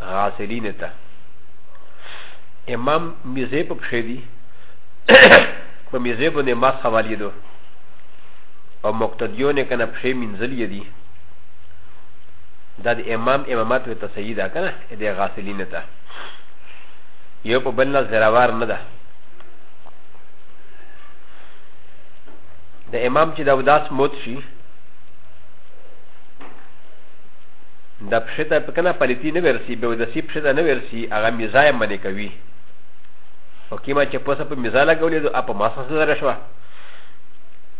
غاسلین ته امام میزه په پښې دي په میزه باندې ماس حوالی دو او مقتدیونه کنه پښې منزلی دي دا د امام امامت و ته صحیح ده کنه د غاسلین ته یو په بل نه زراوار نه ده د امام چې د اوداس موت شي د پښې ته کنه پلیتی نه ورسی به د سی پښې ته نه ورسی هغه میزا یې منې کوي او کیما چې پوسه په میزا لګولې دو اپ ماسه سره شو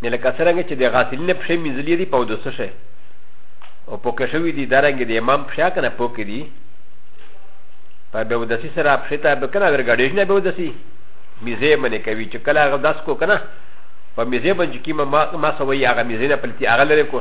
نه لکه څنګه چې د غاسلین پښې میزلې دی په دوسه شه او پوکې شوې دي درنګ د امام پښه کنه پوکې دي په به د سی سره پښې ته به کنه ورګړې نه به د سی میزه منې کوي چې کله هغه داس کو کنه په میزه باندې کیما ما سوي هغه میزه نه پلیتی هغه لري کو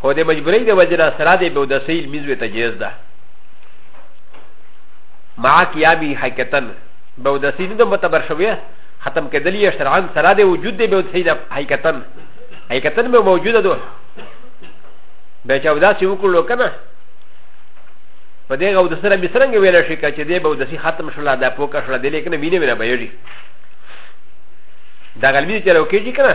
خو د مجبورۍ د وجه نه سره د بودسۍ لمزوې ته جیز ده مع قیامي حقیقتا بودسۍ نه ده متبر شوې ختم کېدل یې شرعن سره د وجود د بودسۍ نه حقیقتا حقیقتا به موجوده ده به چې اوداسې وکړلو که نه په دې غو د سره به څرنګه ویل شي چې دې به د سي ختم شول دا پوکا شول دې لیکنه وینې وینې به یړي دا غلبي چې راو کېږي کنه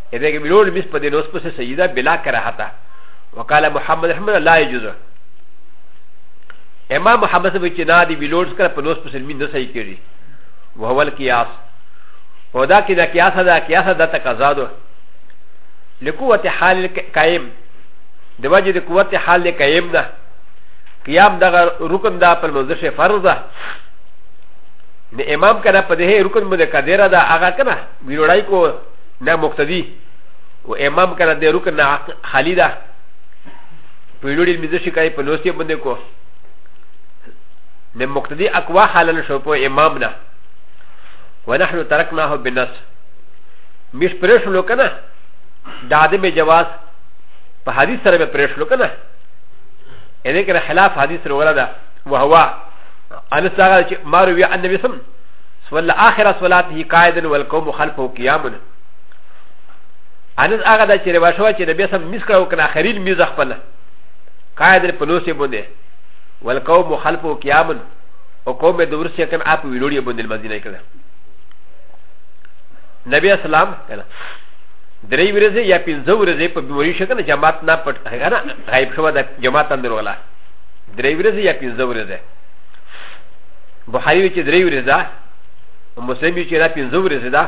ا د ه ک م ل و ل م س پ د ن و س پ س س ي د ه بلا ك ر ه ت ا وقال محمد رحمه الله يجوز امام محمد صاحب چې دا دی ویلوډ سره په نوس پسې مين نه صحیح کړي وهو القياس او دا کې دا قياس دا قياس دا تقاضا ده لقوت حال القائم د وجه د قوت حال قائم ده قيام دا رکن دا پر مزشه فرض ده د امام کنه په دې رکن باندې قدره ده هغه کنه ویلوړای کو نه مقتدي او امام کنه د رکن نه خالی ده په لوري مزه شي کوي په لوستي باندې کو نه مقتدي اقوا حالن شو په امام نه ونحن ترکناه بالنص مش پرش لو کنه د عدم جواز په حدیث سره به پرش لو کنه ان کنه خلاف حدیث سره ولا ده وهو انس هغه چې ماروي عن النبي صلی الله عليه وسلم صلى آخر صلاته قائدا والقوم خلفه قياما انس هغه دا چې روا شو چې نبی سم میز کړو کنه خلیل میز خپل قائدا په لوسې باندې والقوم خلفه قياما او قوم د ورسې کنه اپ ویلوړي باندې مدینه کړه نبی اسلام کنه درې ورځې یا پنځه ورځې په بیماري شو کنه جماعت نه پټ کنه غایب شو د جماعت اندر ولا درې ورځې یا پنځه ورځې بخاری چې درې ورځې ده مسلم چې دا پنځه ورځې ده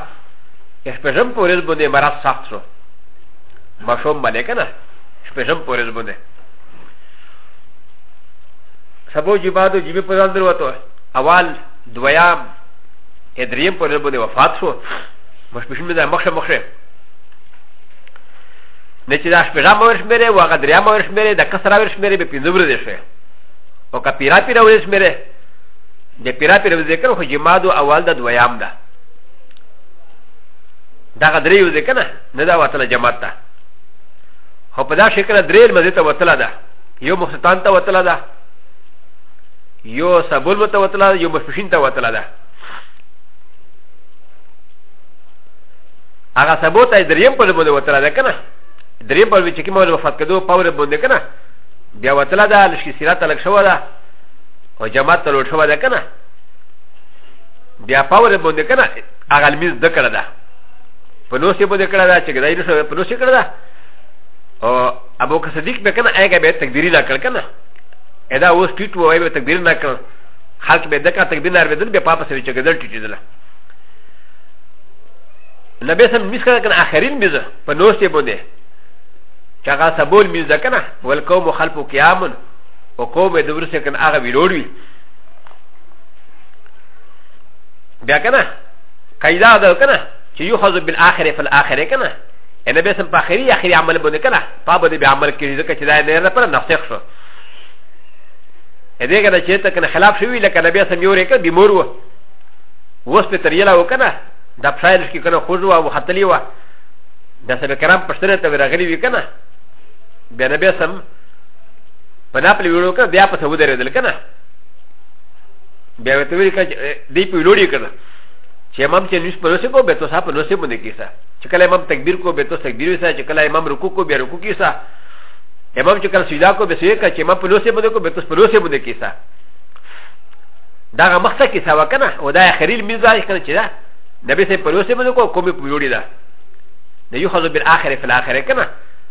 شپږم په ورځ باندې مرض سخت شو ماشوم باندې که نه شپږم په ورځ باندې سبو جبادو جیبې په ځان دروته اول دویام ادریم په ورځ باندې وفات شو مشپشم ده مخشه مخشه نه چې دا شپږم ورځ مېره و هغه دریم ورځ مېره د کسره ورځ مېره به پنځه ورځې شوه او که پیرا پیرا ورځ مېره د پیرا پیر ذکر خو جماد او اول د دویام ده دا غدرې یو ذکر نه نه دا وتله جماعت ته خو په دا شکل درې مزه ته وتله ده یو مختتان ته وتله ده یو سبول مته وتله یو مشفشین ته وتله ده هغه سبو ته دریم په لمده وتله ده کنه دریم په چې کومه وفات کدو پاور باندې کنه بیا وتله ده لشي سیرات لک شو ده او جماعت ته لوټ شوی ده که نه بیا په ورځ باندې که نه هغه لمونځ زده کړی ده په نوس یې باندې کړی ده چې ګدای نه شوی په نوس یې کړی ده او ابو که صدیق به که نه هغه به یې تقدیري نه کړ که نه ادا اوس ټیټ و وایي به تقدیر نه کړ خلک به دکه تقدیر نه اورېدل بیا پاپه سوي چې ګدل ټیټېدله نبی سم میز کړه کنه اخرین میز په نوستې باندې چې هغه سبول میز ده کنه ولکو مخالفو قیامن او کو به دور سه کنه هغه ویلوړ وی بیا کنه قاعده ده کنه چې یو خذ بالاخره فالاخره کنه ان به سم په اخري اخري عمل باندې کنه په باندې به عمل کړي ځکه چې دا نه نه پر نفسخ شو اې دې کنه چې ته کنه خلاف شوی لکه نبی سم یو رې کنه بیمور و وس په تریلا و کنه دا فایل کې کنه خوځو او خطلی و د سبه کرام پښتنه ته راغلی وی کنه بیا نبی سم په دا په ویړو کنه بیا په څه ودرېدل کنه بیا ورته ویل کنه دی په ویړو کنه چې امام چې نوش په نوسې کو به توسا په نوسې باندې کیسه چې کله امام تکبیر کو به توسا تکبیر وسه چې کله امام رکوع کو به رکوع کیسه امام چې کله سجدا کو به سجدا کړه چې امام په نوسې باندې کو به توسا په نوسې باندې کیسه دا هغه مخته کیسه وکنه او دا خلیل میزا کنه چې دا نبی سه په نوسې باندې کو کومې په ویړو ده نه یو خذ بالاخره فی الاخره کنه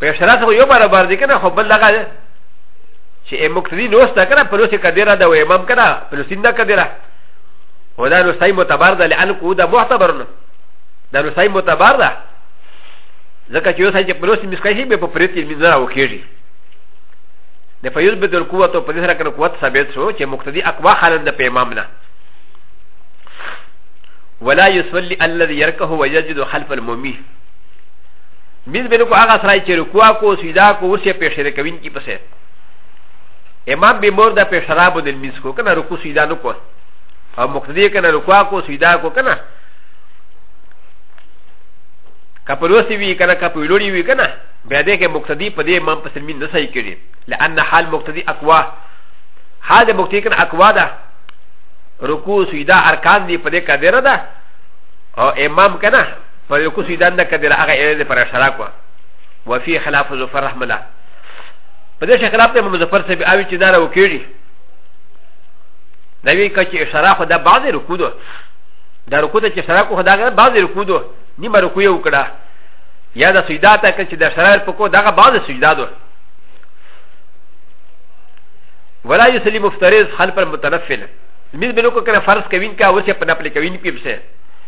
په شرط خو یو برابر دی کنه خو بل دغه چې مقتدی نو ستا کنه په لوسه کدیره دا و امام کنه په لوسین دا کدیره و دا نو سای معتبر ده لعل کو دا معتبر نه دا نو سای معتبر ده ځکه چې یو سای چې په لوسه مسکشي به په پریتی منځه وکیږي د فیوز به د قوت او په دې سره کنه قوت ثابت شو چې مقتدی اقوا خالد د په امام نه ولا يصلي الذي يركه ويجد خلف المؤمن ميز بلکو هغه سره چې رکوع کو سیدا کو ورسې په شرکوین کې پسه امام به مور د په شرابو د ميز کو کنه رکوع سیدا نو کو او مقتدی کنه رکوع کو سیدا کو کنه کپلوسی وی کنه کپلوړي وی کنه بیا دې کې مقتدی په دې امام پسې مين نه صحیح کړي لئن حال مقتدی اقوا حال مقتدی کنه اقوا ده رکوع سیدا ارکان دی په دې قدر ده او امام کنه په یو کوسي دنده کې د هغه اړې پر اشراک وه وفي خلاف ظفر رحم الله په دې شي خلاف ته مظفر صاحب اوی چې دا راو کېږي دا وی کچې اشاره خو دا بعض رکو ده دا رکو ته چې اشاره کو دا غره بعض رکو ده نیمه رکو یې وکړه یا دا سجدا ته کچې د اشاره په کو دا بعض سجدا ده ولا يسلم مفترض خلف المتنفل مز بلو کو کنه فرض کوین کا اوسه پنا پلی کوین پیبسه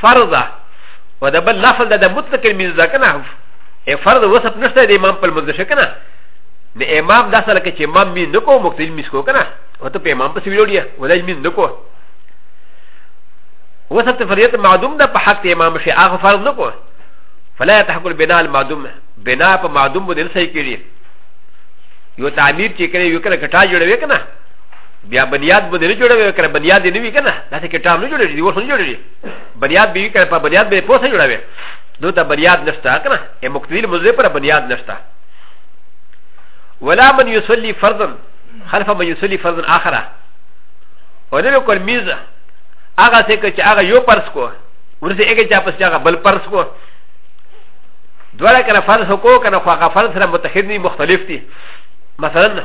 فرضه و د بل نفل د مطلق المنځ ده کنه ای فرض وسط نشته د امام په منځ شي کنه د امام داسه لکه چې امام مين نکو مقتدي مين کو کنه او ته په امام په سویلو دی ولای مين نکو وسط فرضیت معدوم ده په حق امام شي هغه فرض نکو فلا تحقل بنا المعدوم بنا په معدوم باندې صحیح کیږي یو تعمیر چې کړي یو کړه کټا جوړوي کنه بیا بنیاد به نه جوړوي کړه بنیاد نه وی کنه داسې کې ټام نه جوړوي دیوار نه جوړوي بنیاد به کړه په بنیاد به پوسه جوړوي نو ته بنیاد نشته کنه یې مقتدی مزه پر بنیاد نشته ولا من يصلي فرضا خلف من يصلي فرضا اخره ولم يكن ميزه هغه څه کې چې هغه یو پرس کو ورته هغه چا پس هغه بل پرس کو دواړه کنه فرض کو کنه خو هغه فرض سره متخذ مختلف دي مثلا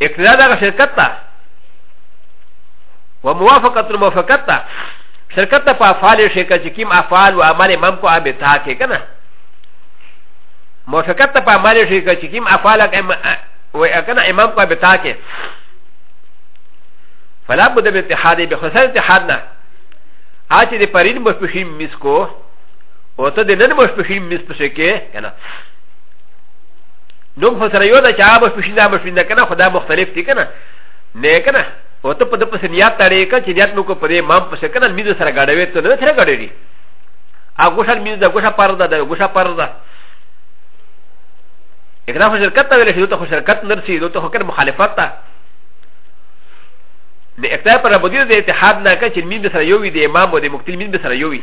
اقتداء دغه شرکت ته و موافقه الموافقت ته شرکت ته په افعال شي که چې کوم افعال او اعمال امام کو ابه تا کې که نه موافقت ته په اعمال شي که چې کوم افعال و که نه امام کو ابه تا کې فلا بد من اتحاد به خسر اتحاد نه آج دې پرین مشپشین مس کو او ته دې نن مشپشین مس پسې کې که نه نوم خو سره یو ده چې هغه بشپشین دا بشپشین ده که نه خو دا مختلف دي که نه نه که نه او ته په ده پسې نیات تړې که چې نیات مو کو په دې امام پسې که نه لمینځو سره ګډوې ته نه سره ګډوې هغه ګوښه لمینځ ده ګوښه پر ده ده ګوښه پر ده اګنا خو شرکت ته ویل شي دوته خو شرکت نه رسي دوته خو کنه مخالفت ده د اقتدار پر بدیل د اتحاد نه که چې لمینځ سره یو وي د امام او د مقتل لمینځ سره یو وي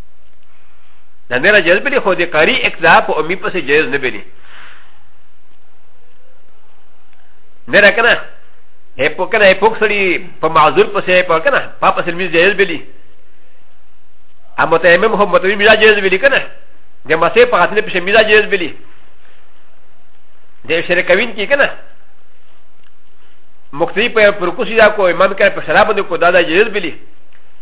د میرا جایز بلی خو د کاری اقتدا په امی پسې جایز نه بلی میرا کنه هي په کنه هي پوک سړي په معذور پسې په کنه په پسې می جایز بلی ا متیمم هم متوی میرا جایز بلی کنه د مسې په خاطر پسې میرا جایز بلی د شرکوین کی کنه مقتدی په پرکوسی دا کو امام کړه په شراب د کو دا جایز بلی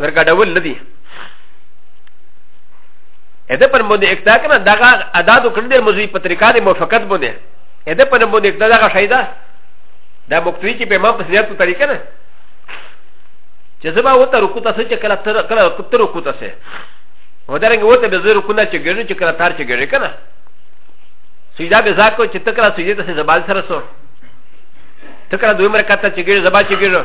ورګډول نه دي ا د پر باندې اقتدا کنه دغه ادا د کړل د مزي په طریقه د موافقت باندې ا د پر باندې اقتدا دغه شایده دا مقتدی چې په ما په سیاست طریقه نه چې زما وته رکو تاسو چې کله تر کله تر رکو تاسو و د رنګ وته به زه رکو نه چې ګرځي چې کله تار چې ګرځي کنه سجدا به زاکو چې تکړه سجدا ته زبال سره سو تکړه دوی مرکه ته چې ګرځي زبال چې ګرځي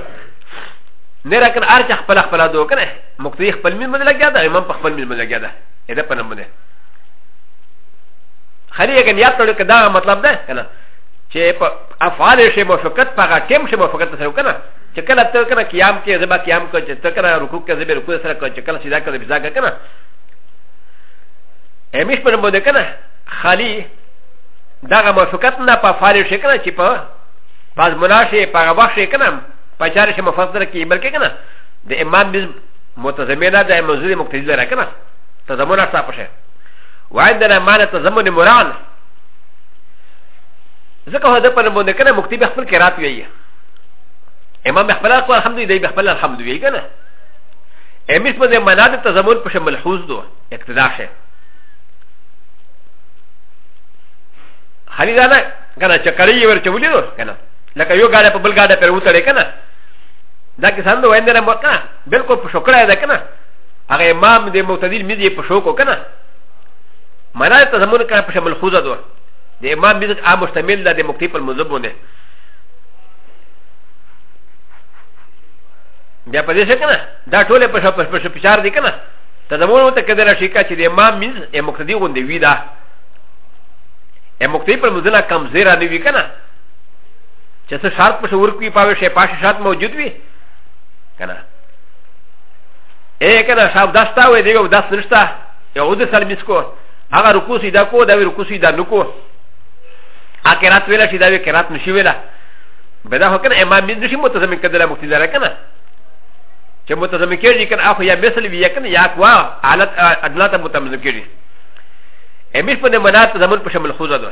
نه را کنه هر چا خپل خپل دو کنه مقتدی خپل مين باندې لګیا ده امام په خپل مين باندې لګیا ده ادا په نوم باندې خلی یې کنه یاد کړو کدا مطلب ده کنه چې په افعال شی موافقت په هغه ټیم شی موافقت سره کنه چې کله ته کنه قیام کې زبا قیام کو چې ته کنه رکوع کې زبا رکوع سره کو چې کله سجدا کې سجدا کې کنه امیش په نوم باندې کنه خالی دغه موافقت نه په افعال شی کنه چې په باز مناشه په هغه وخت شی کنه پچار شي مفسر کی بلکې کنه د امام بز متضمنه د منظور مقتدی لره کنه تضمن اصلا پشه وعندنا معنی تضمن مراد ځکه هدا په باندې کنه مکتب خپل قرات ویي امام خپل اقوال الحمد لله خپل الحمد ویي کنه امیس په دې معنا د تضمن په شمل حوز دو اقتدا شه خلیدانه کنه چکرې ورچولې دو کنه لکه یو ګاډه په بل ګاډه پر وتړې کنه دا کې سم به وینده نه مکه بالکل په شکړه ده کنه هغه امام دې معتدل مې دې په شوکو کنه معنا ته زمون کنه په شمل خوزه دوه د امام مې ځکه عام مشتمل ده د مکتب المذهب باندې بیا په دې څه کنه دا ټول په شپ په شپ چار دي کنه ته زمون ته کده را شي کا چې د امام مې مقتدی غوندې وی ده امام مکتب المذهب کم زیرا نه وی کنه چې څه شرط په شور کوي پاوې شي پاشه شرط موجود وي کنه اے کنه صاحب داستا وې دی او داس نشتا یو د سر مسکو هغه رکوع سیدا کو دا رکوع سیدا نکو ا کرات ویلا چې دا وی کرات نشي ویلا بدا هو کنه امام مې نشي متضمن کړل مفتی زره کنه چې متضمن کېږي کنه اخو یا مثل وی کنه یا کوا حالت ادلا ته متضمن کېږي امیش په دې منات زمون په شمل خوځه ده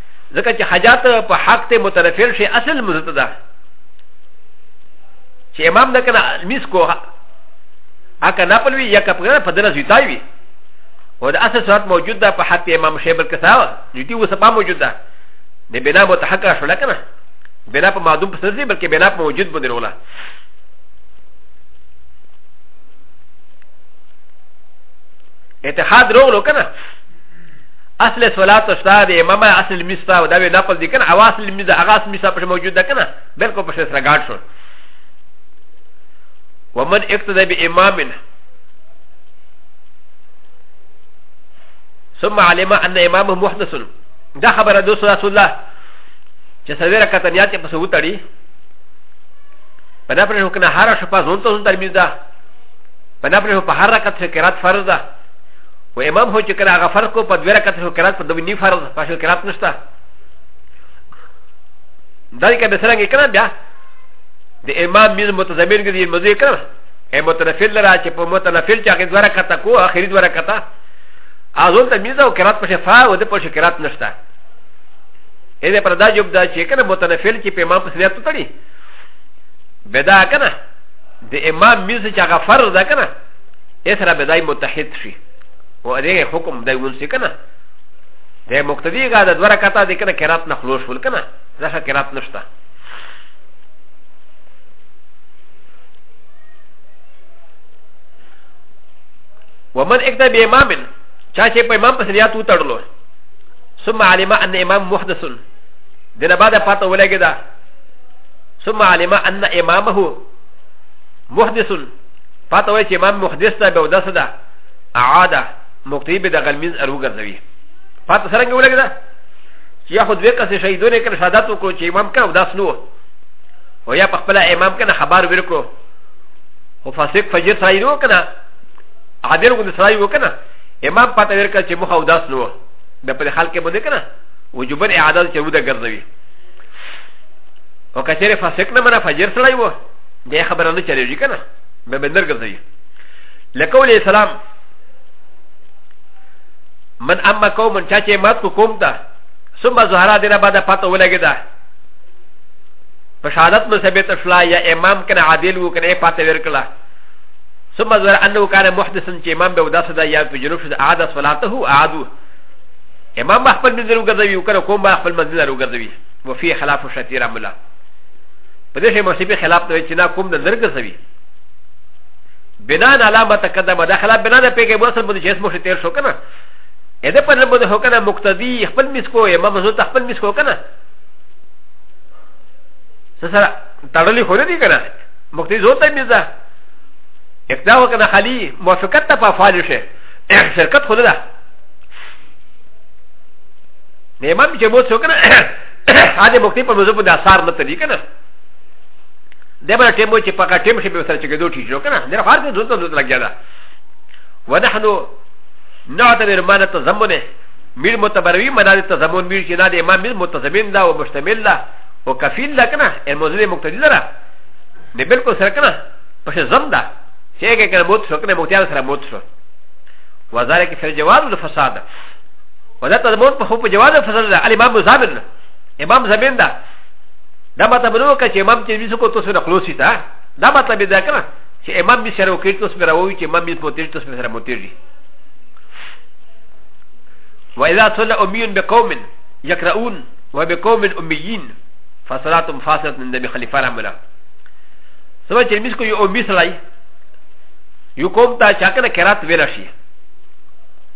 ځکه چې حاجات په حق ته مترفل شي اصل مزت ده چې امام نه کنه میس کو هکه نه پلوي یا کپګره په دره زیتای وي او د اصل صورت موجود ده په حق امام شیب الکساوه جدي و سبا موجود ده د بنا متحق را شول کنه بنا په معدوم په سر دي بلکې بنا په موجود باندې وروله اتحاد روغلو کنه اصل صلات شتا دی امام اصل مستا او دا وی نقل دی کنه او اصل مزه هغه اصل مستا پښه موجود ده کنه بالکل پښه سره گاډ شو ومن اقتدى بامام ثم علم ان امامه محدث دا خبره دوست رسول الله چې سویره کته نیات په سو تړي په نه پرې کنه هر شپه زون ته زون ترمیز ده په نه پرې په هر رکعت فکرات فرض ده و امام هو چې کله هغه فرض کو په دوه رکعت شو قرات په دوه نی فرض په شو قرات نشته دا کې به سره کې کنه بیا د امام مز متضمن کې دی مزه کړه ا متنفل را چې په متنفل چې هغه دوه رکعت کو اخري دوه رکعت اذن ته مز او قرات په شفا و د په شو قرات نشته ا دې پر دا جواب دا چې کنه متنفل چې په امام په سنت تړي بدا کنه د امام مز چې هغه فرض ده کنه ا سره به دای متحد شي او دې حکم دای ونسي کنه د مقتدی غا د دوه رکعاته د کنه قرات نه خلوص ول کنه ځکه قرات نشته ومن اکتا بی امام چاچه پا امام پس لیاتو تڑلو ثم علم ان امام محدث دنا بعد فاتا ولگی دا ثم علم ان امامه محدث فاتا وای چې امام محدث ته به اودس ده اعاده مقتدی به د غلمین ارو ګرځوي فاتا څنګه ولګدا چې یا خو دوی کسې شهیدونه کړ شهادت وکړو چې امام کنه اودس نو او یا په خپل امام کنه خبر ورکړو او فاسق فجر سره یې وکنه عادل غو سره یې وکنه امام پاتا ورکړ چې مخ اودس نو به په خلک باندې کنه وجوبن اعاده چې ودا ګرځوي او کچره فاسق نه منه فجر سره یې و دې خبره نه چلېږي کنه به به نرګل دی لکول اسلام من اما قوم من چاچه مات کو قوم تا ثم زهرا دینا بعد پتہ ولګی دا په شهادت نو ثابت شلا یا امام کنه عادل وو کنه پاتې ورکلا ثم زر انه كان محدثا چې امام به وداسه دا یا په جنوب شد عاد صلاته عادو امام خپل منځ وګرځوي او کنه کوم خپل منځ وګرځوي وفي خلاف شتير عمله په دې شی مصیبه خلاف ته چې نه کوم د درګ سوي بنا علا ما تقدم دا خلاف بنا نه پیګه وصل بده چې اسمو تیر شو کنه اې ده په نن بده هو کنه مقتدی خپل مس کو امام حضور ته خپل مس کو کنه سره تړلې خو نه دي کنه مقتدی زو ته میزه اقدا وکنه خالی موافقت ته په فعال شي شرکت خو نه ده نه امام چې مو څوک نه ا دې مکتب په موضوع په اثر نه تلی کنه د بل ټیم چې په کا ټیم شي به سره چې کېدو ټی شو کنه د فرض دوت دوت لګیا ده ونحن نعتبر ما نتزمنه مير متبروي منا د تزمن مير چې دا د امام مير متزمن ده او مشتمل ده او کفيل ده کنه الموضوع مقتدي ده نه بالکل سره کنه په زم ده چې هغه کنه موت شو کنه موتیال سره موت شو وذلك في الجواب الفساد و دا تضمون په خو په جواز فضل ده الامام مزامن ده امام زمين ده دا مطلب نو که چې امام ترمذي کو تاسو نه خلاصي تا دا مطلب ده کنه چې امام به سره وکړي تاسو به راوي چې امام به پوتې تاسو به سره موتېږي و اذا صلى امي بقوم يقرؤون وبقوم اميين فصلات فاصله من النبي خليفه رحمه الله سبا چې مس کو یو امي سره یو کوم تا چا کنه کرات ویل شي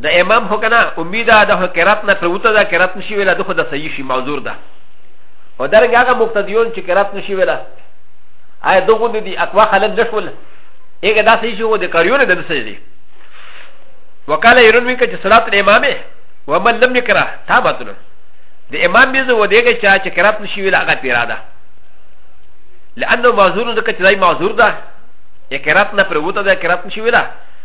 د امام هو کنه امید ده هو قرات نه پروته ده قرات نشي ویلا دغه د صحیح شي معذور ده او درګ هغه مقتدیون چې قرات نشي ویلا آیا دغه دي اقوا خلک نشول هغه دا صحیح شو د کاریونه د صحیح دي وکاله يرون وی چې صلات الامام ومن لم يقرا تابتل د امام بيزه و دغه چا چې قرات نشي ویلا هغه پیرا ده لانه معذور ده چې دای معذور ده قرات نه پروته ده قرات نشي ویلا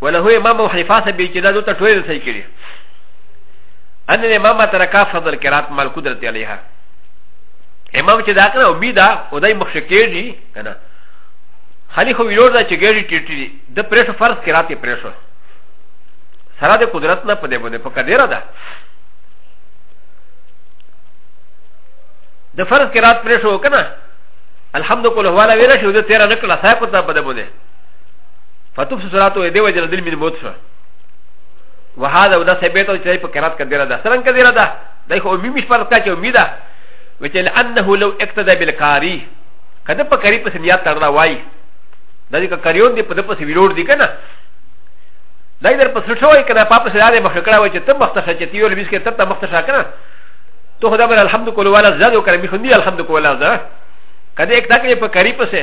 وله امام ابو حنیفه صاحب چې دا دوته ټول صحیح کړي ان امام ترکا فضل کرات مال قدرت علیها امام چې دا کنه امید ده او دای مخ شکېږي کنه خالی خو ویلور دا چې ګړي ټیټي د پرېش فرض کرات یې پرېش سره د قدرت نه پدې باندې په کډیره ده د فرض کرات پرېش وکنه الحمدلله ولا ویره شو د 13 نکړه صاحب ته پدې باندې فتوف سراتو ا د و ج ن د ل من موت شو وهذا ودا سبيت او چي په قرات کديره ده سرن کديره ده دای خو می مش پر کا چې امیده وچل انه لو اقتدا بالقاری کده په قری په سنیات تړنا وای د دې کا کریون دی په د پس ویلوړ دی کنه دای در پس شوی کنه پاپ سره دې مخ کړه وای چې تم مخته شې چې یو لبیس کې تر ته مخته شې کنه تو خدا بر الحمد کوله والا زاد وکړه می خو دی الحمد کوله زاد کده اقتدا کې په قری په سه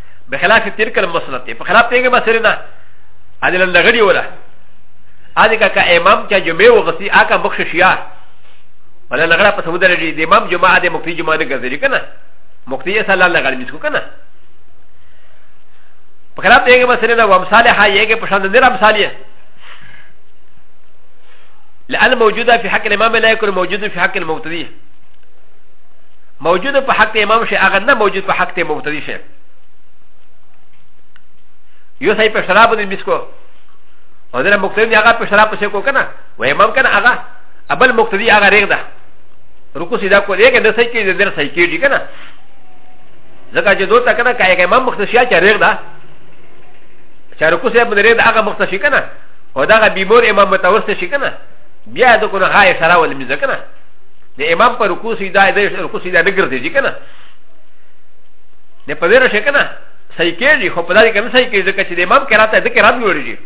بخلاف تلك المسنة په خلاف تيغه مسره نه هذه لندغړي ولا هذه كا امام چا جمعه وغسي اكا بخش شيا ولا لغرا په سمود لري د امام جمعه د مفتي جمعه نه غزري کنه مفتي صلى الله عليه وسلم کنه په خلاف تيغه مسره نه ومصالح هيګه په شان نه مصالح لأن موجودة في حق الإمام لا يكون موجود في حق المبتدئ موجود په حق ته امام شي هغه نه موجود په حق ته مبتدي شي یو سړی په شراب باندې مسکو او دا مقتدی دی هغه په شراب پسې کو کنه و امام کنه هغه ابل مقتدی هغه ریګ ده رکو سیدا کو دی کنه صحیح کیږي در صحیح کیږي کنه ځکه چې دوی ته کنه کایګه امام مختصیا چې ریګ ده چې رکو سیدا باندې ریګ هغه مختصی کنه او دا غ بیمور امام متوسط شي کنه بیا د کو نه غای شراب ولې مزه کنه د امام پر رکوع سیدا د رکوع سیدا نه ګرځي چې کنه نه په دې شي کنه صحیح کېږي خو په دې کې نه صحیح کېږي ځکه چې د امام قرات د قرات جوړيږي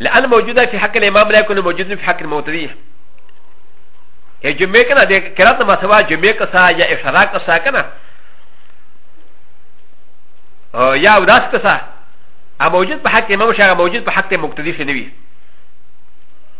لأن موجودة في حق الإمام لا يكون موجود في حق الموتدي ا ج م ع ك ن ا د ي ك ر ا ت ما سوا ج م ع ك س ا يا إ ش ر ا ك س ا كنا يا وداس كسا موجود بحق امام شاغ موجود بحق مقتدي في نبي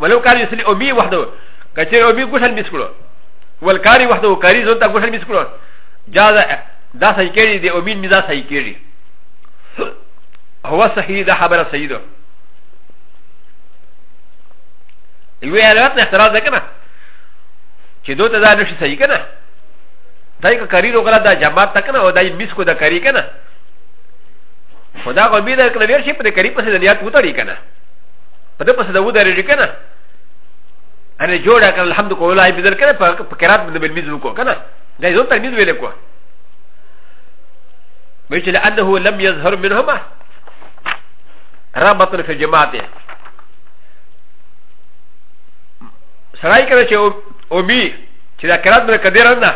ولو كان يسلي امي وحده كثير امي غسل مسكرو والكاري وحده كاري زنتا غسل مسكرو جاز دا سيكيري دي امين مزا سيكيري هو صحيح دا خبر سيدو يوي علامات احتراز ده كنا چې دوی ته دا نشي صحیح کنه دا یو کاری رو غلا دا جماعت تک نه او دا میس کو دا کاری کنه خدا غو بي دا کنه ورشي په کاری په دنیا ته وتړي کنه په دې پسې دا ودرېږي که نه انا جوړه کړه الحمد کو ولای بدل کړه په قرات باندې بل میزو کو کنه دا یو تر میز ویل کو ویچ لانه لم يظهر منهما رابط في جماعته سړی کړه چې او بي چې دا قرات باندې کډیر نه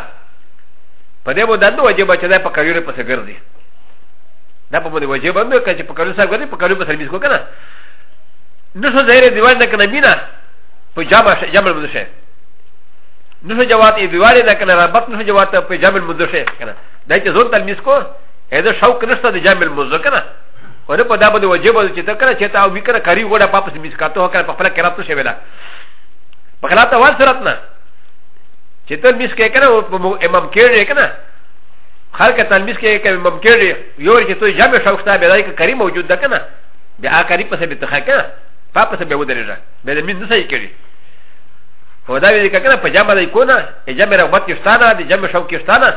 په دې مو دنه واجب چې دا په کړیره پسې ګرځي دا په مو واجب نه کړي چې په کړیره سره ګرځي په کړیره پسې میز کو کنه نشو زهره دیوال نه کنه مینا په جامع شه جامع مده شه نشو جوات ای دیوال نه کنه ربط نشو جوات په جامع مده شه کنه دا چې زون تلمیس کو هدا شوق نشته د جامع مده کنه و نه په دا باندې وجب چې ته کنه چې تا وی کنه کاری وړه پاپس میس کاته کنه په خپل کرات شه ویلا په خلا ته وال سرت نه چې ته میس کې کنه امام کېږي کنه خلک ته میس کې امام کېږي یو چې ته جامع شوق تا به دای کریم موجود ده کنه به آ کاری پسې به تخا کنه پا پسې به ودرېږه به د مين نه صحیح کړي هو دا ویل کنه په جامه دی کو نه جامه رغبت کې شته نه د جامه شوق کې شته نه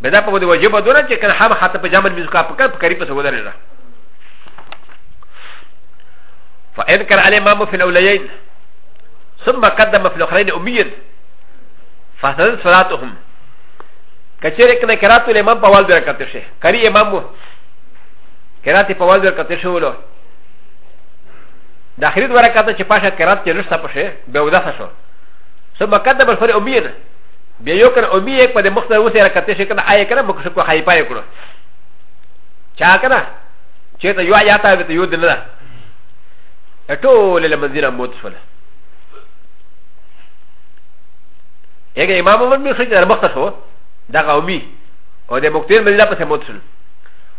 به دا په دې واجب ده نه چې کنه هم حتی په جامه مې کا په کار په کاری پسې ودرېږه فإن كان عليه مامو في الأوليين ثم قدم في الأخرين أمير فاستدل صلاتهم كثيرا كان كراتو الإمام بوالد ركعتشه كري إمامه کرات په وزر کته شولو د اخرید ورکاته چې پاشه کرات کې لښته پشه به وداسه شو سو بکد بل فر اوبین بیا یو کړه اوبی یک په د مخ سره وسه رکته شي کنه آی کنه مخ شو کو خای پای کړو چا کنه چې ته یو آیات ته یو دل نه ټول له منځه موت شول یګه امام عمر می خو چې مخ ته شو دا قومي او د مختیر مدینه په سموت شول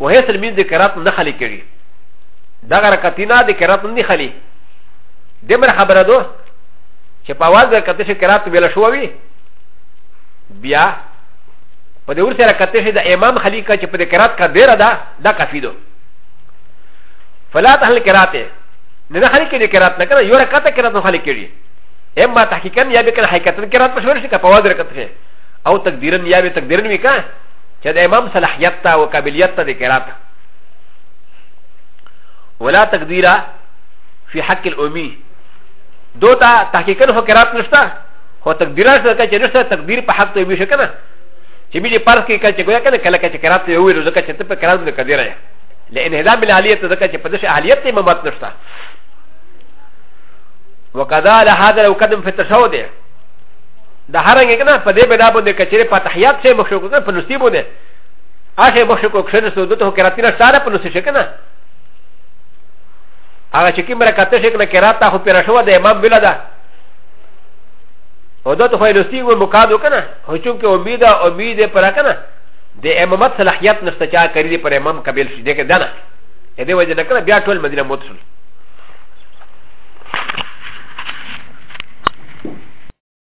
وهي سلمين د کرات نه خالي کړي دا غره کتینا د کرات نه خالي د مر خبره دو چې په واز د کتې کرات ویل شو وي بیا په دې ورسره کتې د امام خالي کا چې په دې کرات کا ډیر ده دا کافي دو فلا تحل کراته نه خالي کړي کرات نه کنه یو رکعت کرات نه خالي کړي اما تحقیقا یا به کنه حقیقتا کرات په شور شي کا په واز د کتې او تقدیرن یا به تقدیرن وی کا چې د امام صلاحیت ته او قابلیت ته د قرات ولا تقدیره فی حق الامی دو ته تحقیقا خو قرات نشته خو تقدیره څه چې نشته تقدیر په حق ته وي شي کنه چې بيجي پارس کې کچ ګویا کنه کله کچ قرات ته وي ځکه چې ته په قرات باندې قدیره یې لئن هدا بل عالیت ځکه چې په دې عالیت ته ممات نشته وکذا لهذا لو قدم في التشهد د هرنګ کنه په دې بنا باندې کچره په تحیات سه مخ شو کنه په نصیب باندې هغه مخ شو کښنه سو دته کراتینه سره په نصیب شو کنه هغه چې کوم رکعت شي کنه کراته خو پیرا شو د امام بلا ده او دته خو نصیب و مقادو کنه هو چون کې امید امید پر کنه د امامت صلاحیت نشته چا کړی پر امام قبل شي دغه دنه دې وجه نه کنه بیا ټول مدینه موتسل